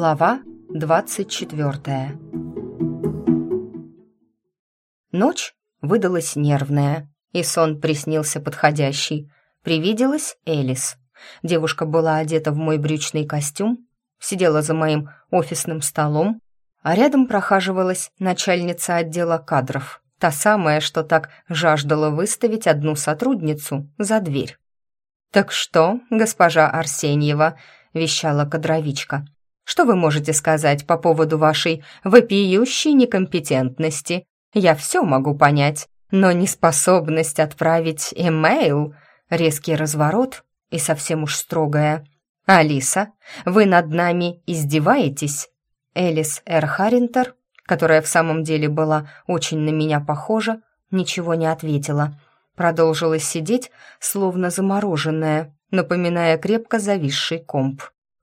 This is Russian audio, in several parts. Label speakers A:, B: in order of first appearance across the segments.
A: Глава 24 Ночь выдалась нервная, и сон приснился подходящий. Привиделась Элис. Девушка была одета в мой брючный костюм, сидела за моим офисным столом, а рядом прохаживалась начальница отдела кадров, та самая, что так жаждала выставить одну сотрудницу за дверь. «Так что, госпожа Арсеньева», — вещала кадровичка, «что вы можете сказать по поводу вашей вопиющей некомпетентности? Я все могу понять, но неспособность отправить имейл, резкий разворот и совсем уж строгая. «Алиса, вы над нами издеваетесь?» Элис Эрхаринтер, которая в самом деле была очень на меня похожа, ничего не ответила. Продолжила сидеть, словно замороженная, напоминая крепко зависший комп.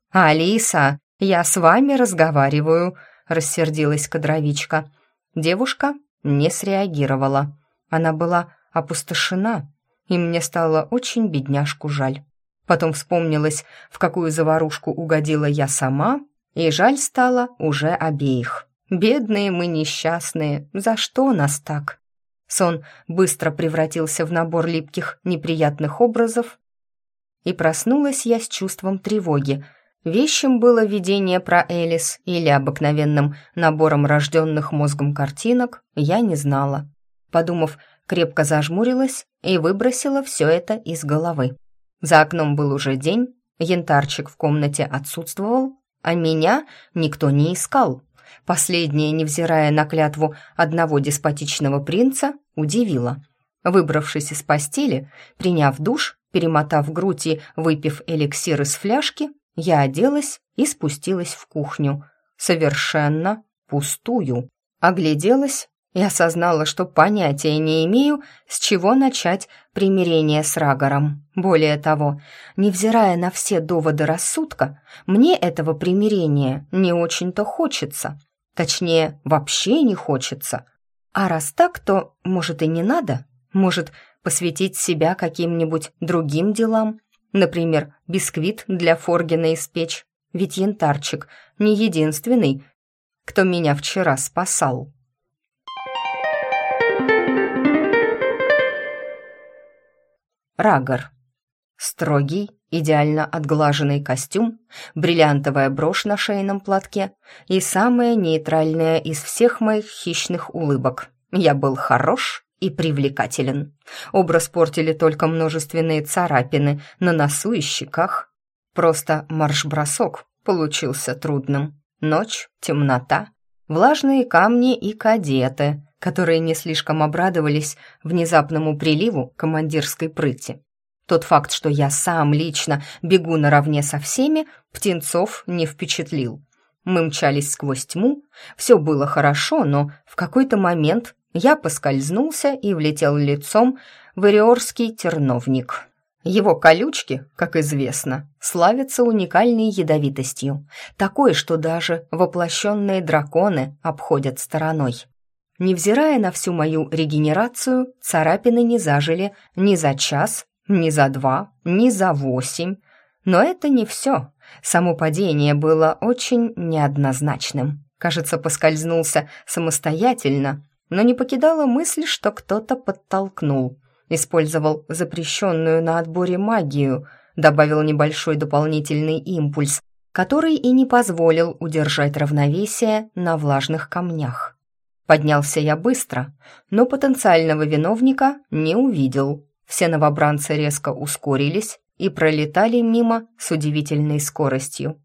A: «Алиса, я с вами разговариваю», — рассердилась кадровичка. Девушка не среагировала. Она была опустошена, и мне стало очень бедняжку жаль. Потом вспомнилось, в какую заварушку угодила я сама, и жаль стало уже обеих. Бедные мы несчастные, за что нас так? Сон быстро превратился в набор липких, неприятных образов, и проснулась я с чувством тревоги. Вещим было видение про Элис или обыкновенным набором рожденных мозгом картинок, я не знала. Подумав, крепко зажмурилась и выбросила все это из головы. За окном был уже день, янтарчик в комнате отсутствовал, а меня никто не искал. Последнее, невзирая на клятву одного деспотичного принца, удивило. Выбравшись из постели, приняв душ, перемотав грудь и выпив эликсир из фляжки, я оделась и спустилась в кухню. Совершенно пустую. Огляделась и осознала, что понятия не имею, с чего начать примирение с Рагором. Более того, невзирая на все доводы рассудка, мне этого примирения не очень-то хочется. Точнее, вообще не хочется. А раз так, то, может, и не надо? Может, посвятить себя каким-нибудь другим делам? Например, бисквит для Форгина испечь? Ведь янтарчик не единственный, кто меня вчера спасал. Рагор. Строгий, идеально отглаженный костюм, бриллиантовая брошь на шейном платке и самая нейтральная из всех моих хищных улыбок. Я был хорош и привлекателен. Образ портили только множественные царапины на носу и щеках. Просто марш-бросок получился трудным. Ночь, темнота, влажные камни и кадеты, которые не слишком обрадовались внезапному приливу командирской прыти. Тот факт, что я сам лично бегу наравне со всеми, птенцов не впечатлил. Мы мчались сквозь тьму, все было хорошо, но в какой-то момент я поскользнулся и влетел лицом в Ириорский терновник. Его колючки, как известно, славятся уникальной ядовитостью, такой, что даже воплощенные драконы обходят стороной. Невзирая на всю мою регенерацию, царапины не зажили ни за час, ни за два, ни за восемь. Но это не все. Само падение было очень неоднозначным. Кажется, поскользнулся самостоятельно, но не покидала мысль, что кто-то подтолкнул. Использовал запрещенную на отборе магию, добавил небольшой дополнительный импульс, который и не позволил удержать равновесие на влажных камнях. Поднялся я быстро, но потенциального виновника не увидел. Все новобранцы резко ускорились и пролетали мимо с удивительной скоростью.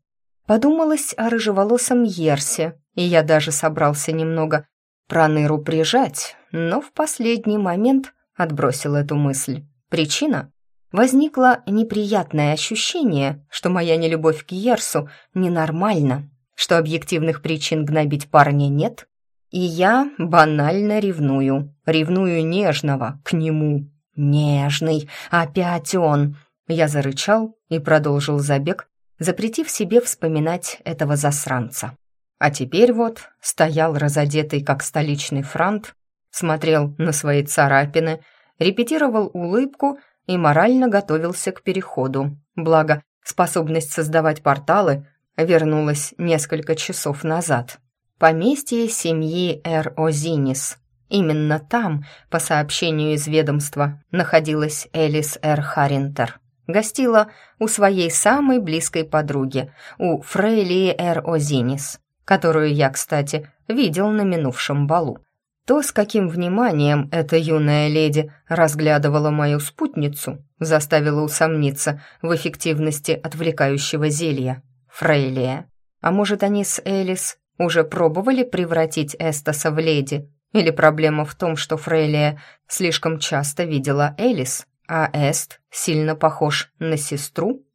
A: Подумалось о рыжеволосом Ерсе, и я даже собрался немного проныру прижать, но в последний момент отбросил эту мысль. Причина? Возникло неприятное ощущение, что моя нелюбовь к Ерсу ненормальна, что объективных причин гнобить парня нет, и я банально ревную. Ревную нежного к нему. Нежный, опять он. Я зарычал и продолжил забег, запретив себе вспоминать этого засранца. А теперь вот стоял разодетый, как столичный франт, смотрел на свои царапины, репетировал улыбку и морально готовился к переходу. Благо, способность создавать порталы — вернулась несколько часов назад. Поместье семьи Эр Озинис. Именно там, по сообщению из ведомства, находилась Элис Эр Харинтер. Гостила у своей самой близкой подруги, у Фрейлии Эр Озинис, которую я, кстати, видел на минувшем балу. То, с каким вниманием эта юная леди разглядывала мою спутницу, заставило усомниться в эффективности отвлекающего зелья. Фрейлия. А может, они с Элис уже пробовали превратить Эстаса в леди? Или проблема в том, что Фрейлия слишком часто видела Элис, а Эст сильно похож на сестру?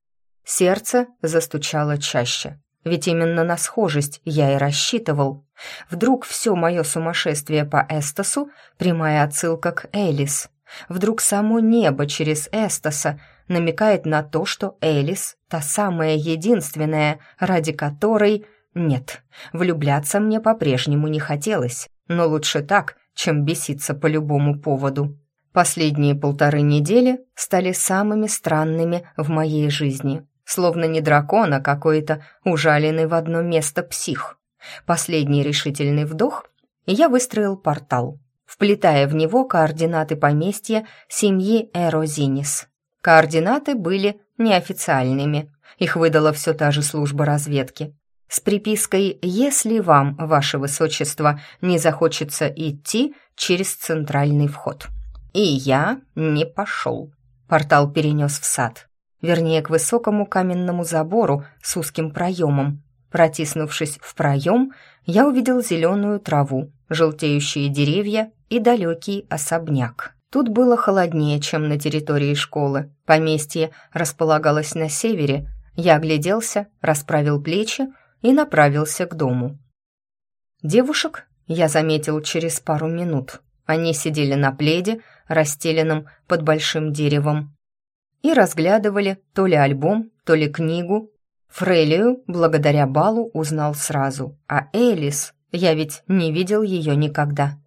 A: Сердце застучало чаще. Ведь именно на схожесть я и рассчитывал. Вдруг все мое сумасшествие по Эстасу — прямая отсылка к Элис. Вдруг само небо через Эстаса намекает на то, что Элис — та самая единственная, ради которой... Нет, влюбляться мне по-прежнему не хотелось, но лучше так, чем беситься по любому поводу. Последние полторы недели стали самыми странными в моей жизни словно не дракон, а какой-то ужаленный в одно место псих. Последний решительный вдох, и я выстроил портал, вплетая в него координаты поместья семьи Эрозинис. Координаты были неофициальными, их выдала все та же служба разведки. С припиской «Если вам, ваше высочество, не захочется идти через центральный вход». И я не пошел. Портал перенес в сад вернее, к высокому каменному забору с узким проемом. Протиснувшись в проем, я увидел зеленую траву, желтеющие деревья и далекий особняк. Тут было холоднее, чем на территории школы. Поместье располагалось на севере. Я огляделся, расправил плечи и направился к дому. Девушек я заметил через пару минут. Они сидели на пледе, расстеленном под большим деревом и разглядывали то ли альбом, то ли книгу. Фрейлию, благодаря балу, узнал сразу, а Элис, я ведь не видел ее никогда.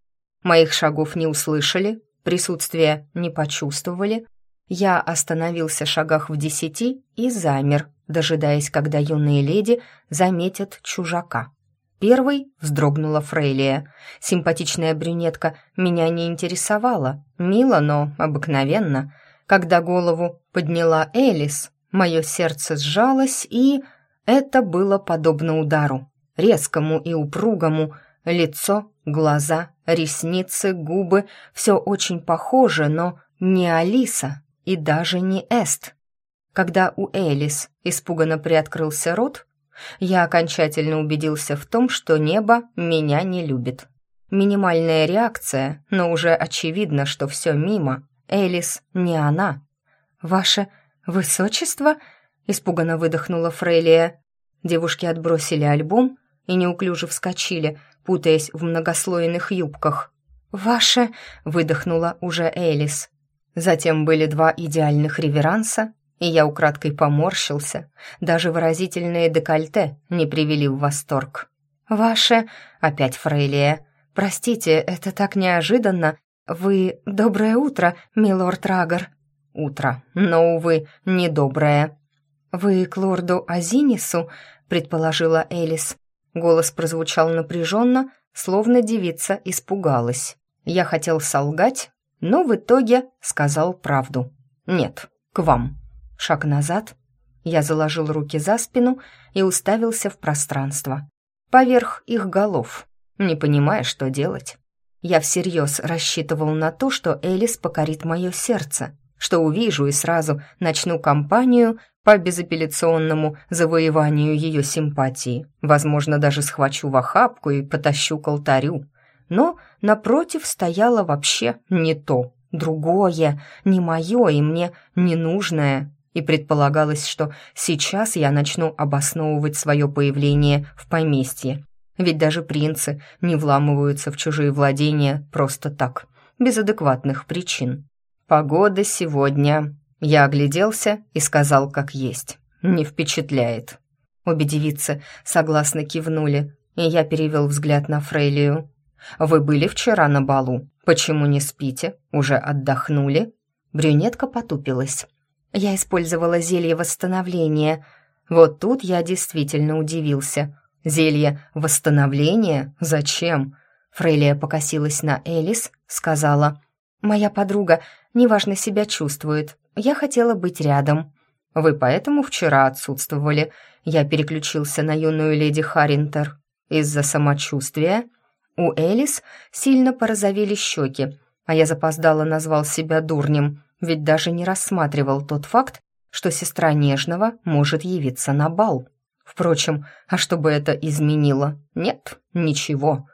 A: Моих шагов не услышали, присутствия не почувствовали. Я остановился шагах в десяти и замер, дожидаясь, когда юные леди заметят чужака. Первой вздрогнула Фрейлия. Симпатичная брюнетка меня не интересовала. Мило, но обыкновенно — когда голову подняла Элис, мое сердце сжалось, и это было подобно удару. Резкому и упругому, лицо, глаза, ресницы, губы — все очень похоже, но не Алиса и даже не Эст. Когда у Элис испуганно приоткрылся рот, я окончательно убедился в том, что небо меня не любит. Минимальная реакция, но уже очевидно, что все мимо. Элис не она. «Ваше высочество?» — испуганно выдохнула Фрейлия. Девушки отбросили альбом и неуклюже вскочили, путаясь в многослойных юбках. «Ваше...» — выдохнула уже Элис. Затем были два идеальных реверанса, и я украдкой поморщился. Даже выразительные декольте не привели в восторг. «Ваше...» — опять Фрейлия. «Простите, это так неожиданно «Вы... Доброе утро, милорд Рагор». «Утро, но, увы, недоброе». «Вы к лорду Азинису?» — предположила Элис. Голос прозвучал напряженно, словно девица испугалась. Я хотел солгать, но в итоге сказал правду. «Нет, к вам». Шаг назад. Я заложил руки за спину и уставился в пространство. Поверх их голов, не понимая, что делать. Я всерьез рассчитывал на то, что Элис покорит мое сердце, что увижу и сразу начну кампанию по безапелляционному завоеванию ее симпатии. Возможно, даже схвачу в охапку и потащу к алтарю. Но напротив стояло вообще не то, другое, не мое и мне ненужное. И предполагалось, что сейчас я начну обосновывать свое появление в поместье, ведь даже принцы не вламываются в чужие владения просто так, без адекватных причин. Погода сегодня... Я огляделся и сказал, как есть. Не впечатляет. Обе девицы согласно кивнули, и я перевел взгляд на Фрейлию. «Вы были вчера на балу? Почему не спите? Уже отдохнули?» Брюнетка потупилась. «Я использовала зелье восстановления. Вот тут я действительно удивился. Зелье восстановления? Зачем? Фрейлия покосилась на Элис, сказала, «Моя подруга неважно себя чувствует. Я хотела быть рядом». «Вы поэтому вчера отсутствовали?» Я переключился на юную леди Харинтер. «Из-за самочувствия?» У Элис сильно порозовели щеки, а я запоздало назвал себя дурнем, ведь даже не рассматривал тот факт, что сестра Нежного может явиться на бал. Впрочем, а что бы это изменило? Нет, ничего.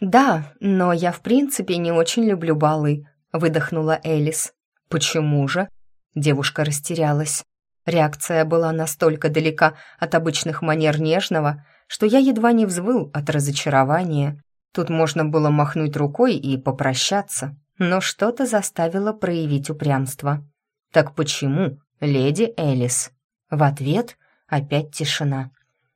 A: «Да, но я в принципе не очень люблю балы», — выдохнула Элис. «Почему же?» Девушка растерялась. Реакция была настолько далека от обычных манер Нежного, что я едва не взвыл от разочарования. Тут можно было махнуть рукой и попрощаться, но что-то заставило проявить упрямство. «Так почему, леди Элис?» В ответ опять тишина.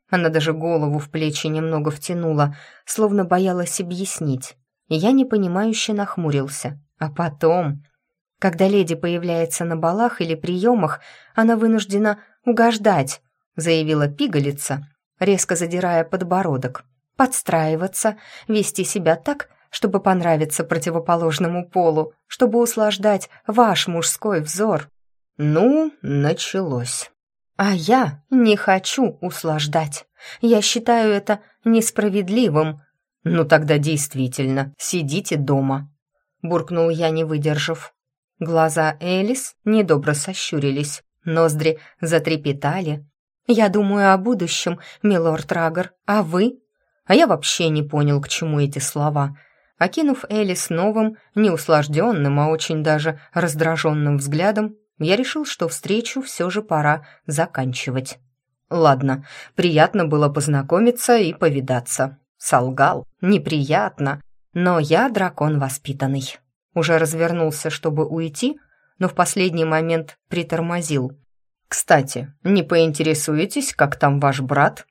A: Она даже голову в плечи немного втянула, словно боялась объяснить. Я непонимающе нахмурился. А потом... Когда леди появляется на балах или приемах, она вынуждена угождать, заявила пигалица, резко задирая подбородок. Подстраиваться, вести себя так, чтобы понравиться противоположному полу, чтобы услаждать ваш мужской взор. Ну, началось. А я не хочу услаждать. Я считаю это несправедливым. Ну тогда действительно, сидите дома. Буркнул я, не выдержав. Глаза Элис недобро сощурились, ноздри затрепетали. «Я думаю о будущем, милорд Рагор, а вы?» А я вообще не понял, к чему эти слова. Окинув Элис новым, неуслажденным, а очень даже раздраженным взглядом, я решил, что встречу все же пора заканчивать. Ладно, приятно было познакомиться и повидаться. Солгал, неприятно, но я дракон воспитанный. Уже развернулся, чтобы уйти, но в последний момент притормозил. «Кстати, не поинтересуетесь, как там ваш брат?»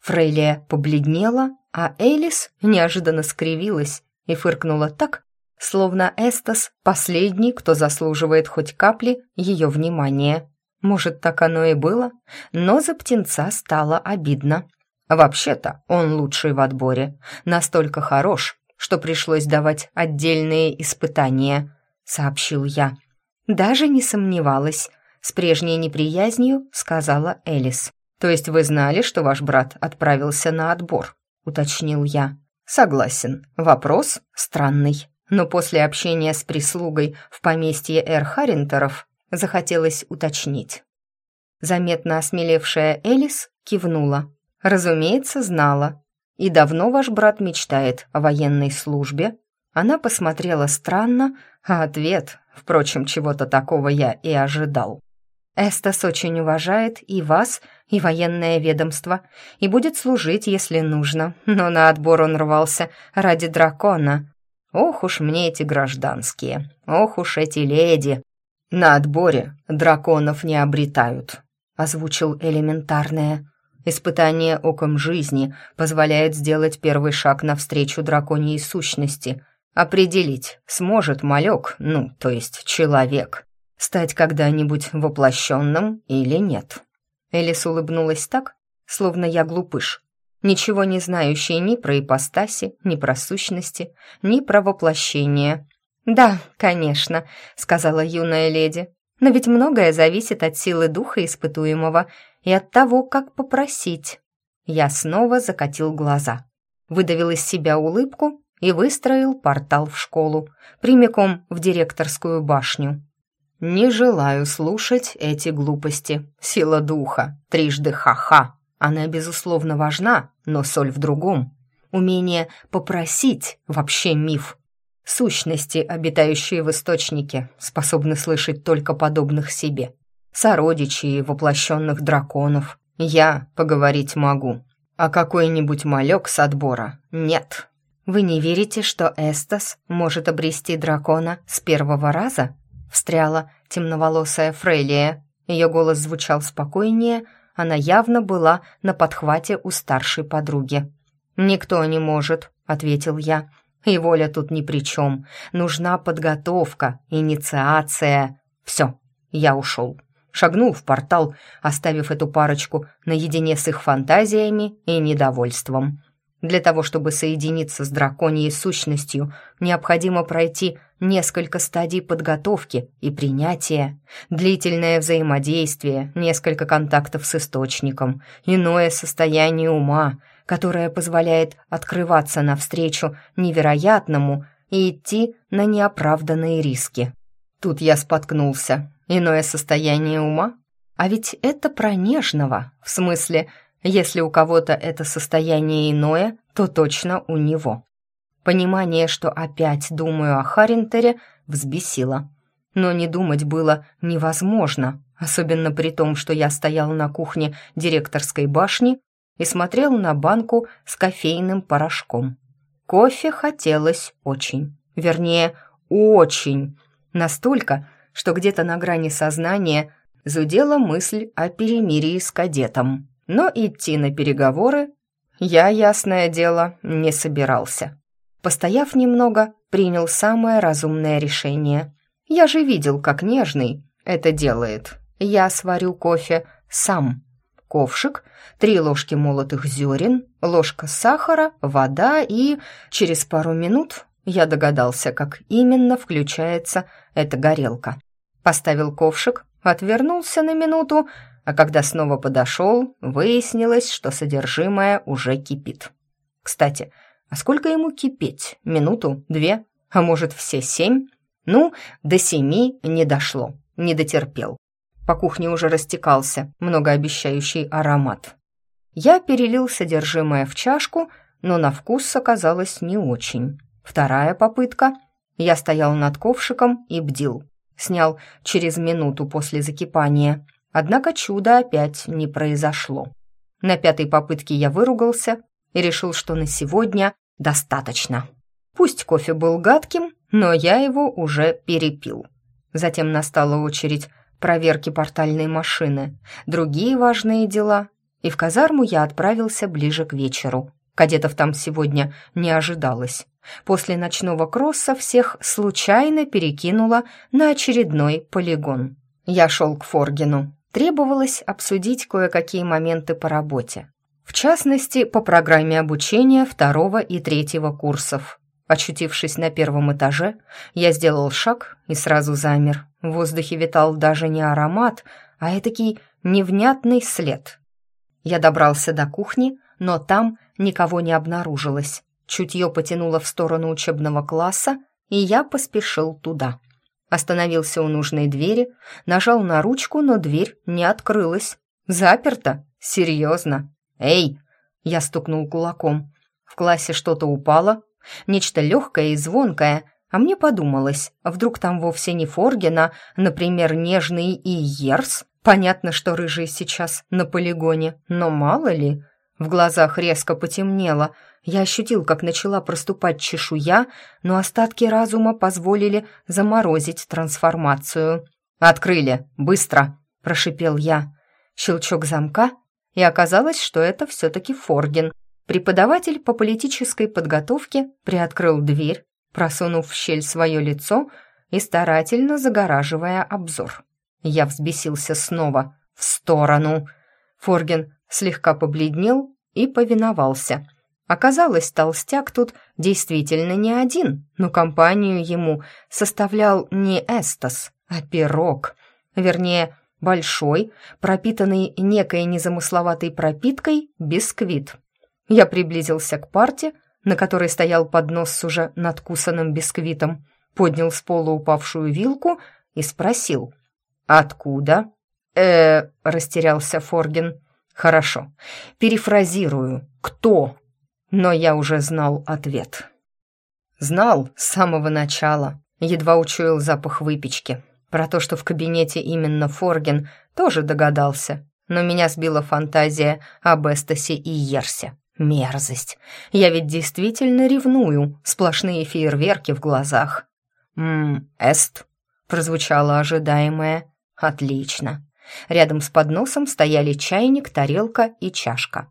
A: Фрейлия побледнела, а Элис неожиданно скривилась и фыркнула так, словно Эстас — последний, кто заслуживает хоть капли ее внимания. Может, так оно и было, но за птенца стало обидно. Вообще-то он лучший в отборе, настолько хорош, что пришлось давать отдельные испытания, сообщил я. Даже не сомневалась, с прежней неприязнью сказала Элис. То есть вы знали, что ваш брат отправился на отбор, уточнил я. Согласен, вопрос странный но после общения с прислугой в поместье Эр Харинтеров захотелось уточнить. Заметно осмелевшая Элис кивнула. «Разумеется, знала. И давно ваш брат мечтает о военной службе?» Она посмотрела странно, а ответ, впрочем, чего-то такого я и ожидал. «Эстас очень уважает и вас, и военное ведомство, и будет служить, если нужно, но на отбор он рвался ради дракона, Ох уж мне эти гражданские, ох уж эти леди. На отборе драконов не обретают, озвучил элементарное. Испытание оком жизни позволяет сделать первый шаг навстречу драконьей сущности, определить, сможет малек, ну, то есть человек, стать когда-нибудь воплощенным или нет. Элис улыбнулась так, словно я глупыш, ничего не знающий ни про ипостаси, ни про сущности, ни про воплощение. «Да, конечно», — сказала юная леди, «но ведь многое зависит от силы духа испытуемого и от того, как попросить». Я снова закатил глаза, выдавил из себя улыбку и выстроил портал в школу, прямиком в директорскую башню. «Не желаю слушать эти глупости. Сила духа. Трижды ха-ха». Она, безусловно, важна, но соль в другом. Умение попросить — вообще миф. Сущности, обитающие в источнике, способны слышать только подобных себе. Сородичи и воплощенных драконов. Я поговорить могу. А какой-нибудь малек с отбора нет. Вы не верите, что Эстас может обрести дракона с первого раза? Встряла темноволосая Фрейлия. Ее голос звучал спокойнее, она явно была на подхвате у старшей подруги. «Никто не может», — ответил я. «И воля тут ни при чем. Нужна подготовка, инициация. Все, я ушел. шагнул в портал, оставив эту парочку наедине с их фантазиями и недовольством. Для того, чтобы соединиться с драконьей сущностью, необходимо пройти несколько стадий подготовки и принятия, длительное взаимодействие, несколько контактов с источником, иное состояние ума, которое позволяет открываться навстречу невероятному и идти на неоправданные риски. Тут я споткнулся. Иное состояние ума? А ведь это про нежного, в смысле, если у кого-то это состояние иное, то точно у него. Понимание, что опять думаю о Харинтере, взбесило. Но не думать было невозможно, особенно при том, что я стоял на кухне директорской башни и смотрел на банку с кофейным порошком. Кофе хотелось очень. Вернее, очень. Настолько, что где-то на грани сознания зудела мысль о перемирии с кадетом. Но идти на переговоры я, ясное дело, не собирался. Постояв немного, принял самое разумное решение. Я же видел, как нежный это делает. Я сварю кофе сам. Ковшик, три ложки молотых зерен, ложка сахара, вода и... Через пару минут я догадался, как именно включается эта горелка. Поставил ковшик, отвернулся на минуту, а когда снова подошел, выяснилось, что содержимое уже кипит. Кстати, а сколько ему кипеть? Минуту? Две? А может, все семь? Ну, до семи не дошло, не дотерпел. По кухне уже растекался многообещающий аромат. Я перелил содержимое в чашку, но на вкус оказалось не очень. Вторая попытка. Я стоял над ковшиком и бдил. Снял через минуту после закипания. Однако чуда опять не произошло. На пятой попытке я выругался и решил, что на сегодня достаточно. Пусть кофе был гадким, но я его уже перепил. Затем настала очередь проверки портальной машины, другие важные дела, и в казарму я отправился ближе к вечеру. Кадетов там сегодня не ожидалось. После ночного кросса всех случайно перекинуло на очередной полигон. Я шел к Форгину. Требовалось обсудить кое-какие моменты по работе. В частности, по программе обучения второго и третьего курсов. Очутившись на первом этаже, я сделал шаг и сразу замер. В воздухе витал даже не аромат, а этакий невнятный след. Я добрался до кухни, но там никого не обнаружилось. Чутье потянуло в сторону учебного класса, и я поспешил туда. Остановился у нужной двери, нажал на ручку, но дверь не открылась. Заперто? Серьезно? «Эй!» — я стукнул кулаком. В классе что-то упало, нечто легкое и звонкое, а мне подумалось, вдруг там вовсе не Форген, а, например, нежный и Ерс? Понятно, что рыжий сейчас на полигоне, но мало ли. В глазах резко потемнело. Я ощутил, как начала проступать чешуя, но остатки разума позволили заморозить трансформацию. «Открыли! Быстро!» – прошипел я. Щелчок замка, и оказалось, что это все-таки Форген. Преподаватель по политической подготовке приоткрыл дверь, просунув в щель свое лицо и старательно загораживая обзор. Я взбесился снова. «В сторону!» Форген слегка побледнел и повиновался. Оказалось, толстяк тут действительно не один, но компанию ему составлял не Эстас, а пирог. Вернее, большой, пропитанный некой незамысловатой пропиткой бисквит. Я приблизился к парте, на которой стоял поднос с уже надкусанным бисквитом, поднял с пола упавшую вилку и спросил «Откуда?» «Э-э», растерялся Форген. «Хорошо, перефразирую. Кто?» Но я уже знал ответ. Знал с самого начала, едва учуял запах выпечки. Про то, что в кабинете именно Форген, тоже догадался. Но меня сбила фантазия об Эстасе и Ерсе. Мерзость. Я ведь действительно ревную, сплошные фейерверки в глазах. «Ммм, Эст», — прозвучало ожидаемое. «Отлично». Рядом с подносом стояли чайник, тарелка и чашка.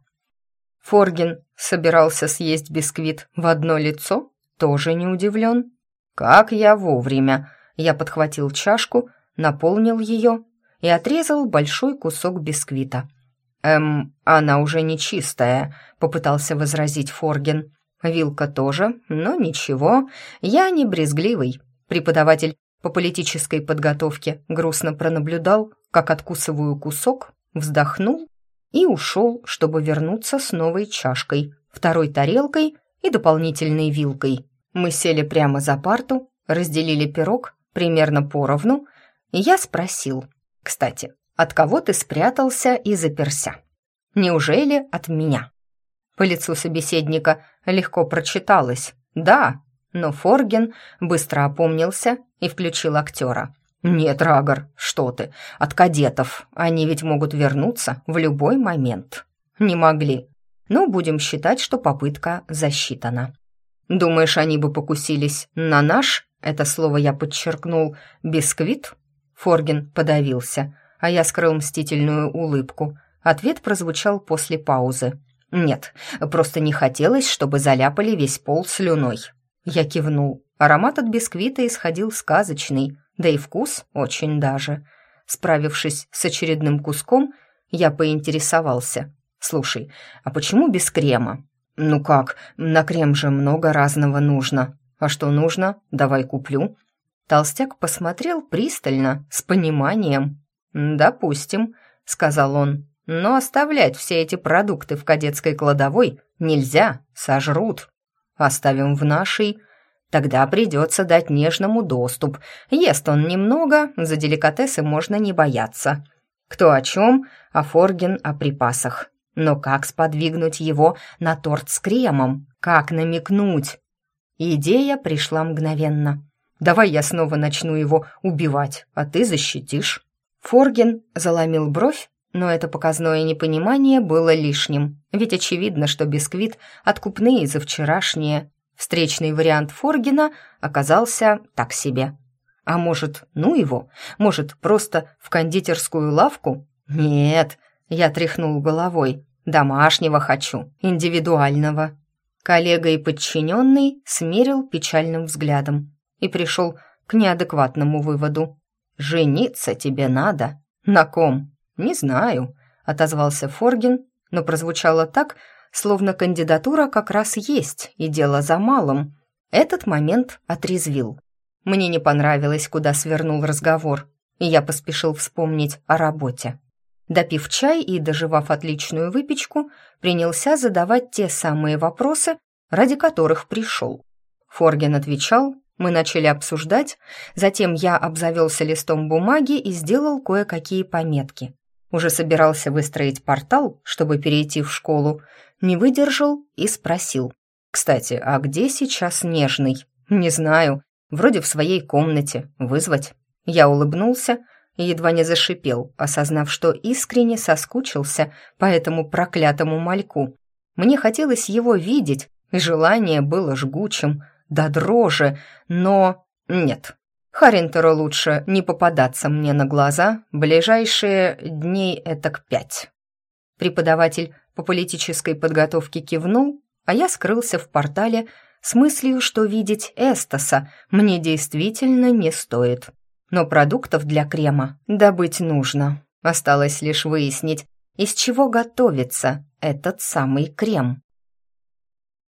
A: Форгин собирался съесть бисквит в одно лицо, тоже не удивлен. «Как я вовремя!» Я подхватил чашку, наполнил ее и отрезал большой кусок бисквита. «Эм, она уже не чистая», — попытался возразить Форген. «Вилка тоже, но ничего, я не брезгливый». Преподаватель по политической подготовке грустно пронаблюдал, как откусываю кусок, вздохнул и ушел, чтобы вернуться с новой чашкой, второй тарелкой и дополнительной вилкой. Мы сели прямо за парту, разделили пирог примерно поровну, и я спросил, «Кстати, от кого ты спрятался и заперся? Неужели от меня?» По лицу собеседника легко прочиталось «Да», но Форген быстро опомнился и включил актера. «Нет, Рагор, что ты, от кадетов. Они ведь могут вернуться в любой момент». «Не могли. Но будем считать, что попытка засчитана». «Думаешь, они бы покусились на наш?» Это слово я подчеркнул. «Бисквит?» Форген подавился, а я скрыл мстительную улыбку. Ответ прозвучал после паузы. «Нет, просто не хотелось, чтобы заляпали весь пол слюной». Я кивнул. Аромат от бисквита исходил сказочный, да и вкус очень даже. Справившись с очередным куском, я поинтересовался. «Слушай, а почему без крема?» «Ну как, на крем же много разного нужно. А что нужно? Давай куплю». Толстяк посмотрел пристально, с пониманием. «Допустим», — сказал он. «Но оставлять все эти продукты в кадетской кладовой нельзя, сожрут. Оставим в нашей. Тогда придется дать нежному доступ. Ест он немного, за деликатесы можно не бояться. Кто о чем, а Форген о припасах. Но как сподвигнуть его на торт с кремом? Как намекнуть? Идея пришла мгновенно. «Давай я снова начну его убивать, а ты защитишь». Форген заломил бровь, но это показное непонимание было лишним, ведь очевидно, что бисквит откупные за вчерашние. Встречный вариант Форгена оказался так себе. А может, ну его? Может, просто в кондитерскую лавку? Нет, я тряхнул головой. Домашнего хочу, индивидуального. Коллега и подчиненный смерил печальным взглядом и пришел к неадекватному выводу. «Жениться тебе надо? На ком?» «Не знаю», — отозвался Форгин, но прозвучало так, словно кандидатура как раз есть, и дело за малым. Этот момент отрезвил. Мне не понравилось, куда свернул разговор, и я поспешил вспомнить о работе. Допив чай и доживав отличную выпечку, принялся задавать те самые вопросы, ради которых пришел. Форген отвечал, мы начали обсуждать, затем я обзавелся листом бумаги и сделал кое-какие пометки. Уже собирался выстроить портал, чтобы перейти в школу, не выдержал и спросил. «Кстати, а где сейчас Нежный?» «Не знаю. Вроде в своей комнате. Вызвать?» Я улыбнулся и едва не зашипел, осознав, что искренне соскучился по этому проклятому мальку. Мне хотелось его видеть, и желание было жгучим, до дрожи, но... Нет, Харинтеру лучше не попадаться мне на глаза ближайшие дней этак пять. Преподаватель по политической подготовке кивнул, а я скрылся в портале с мыслью, что видеть Эстаса мне действительно не стоит. Но продуктов для крема добыть нужно. Осталось лишь выяснить, из чего готовится этот самый крем.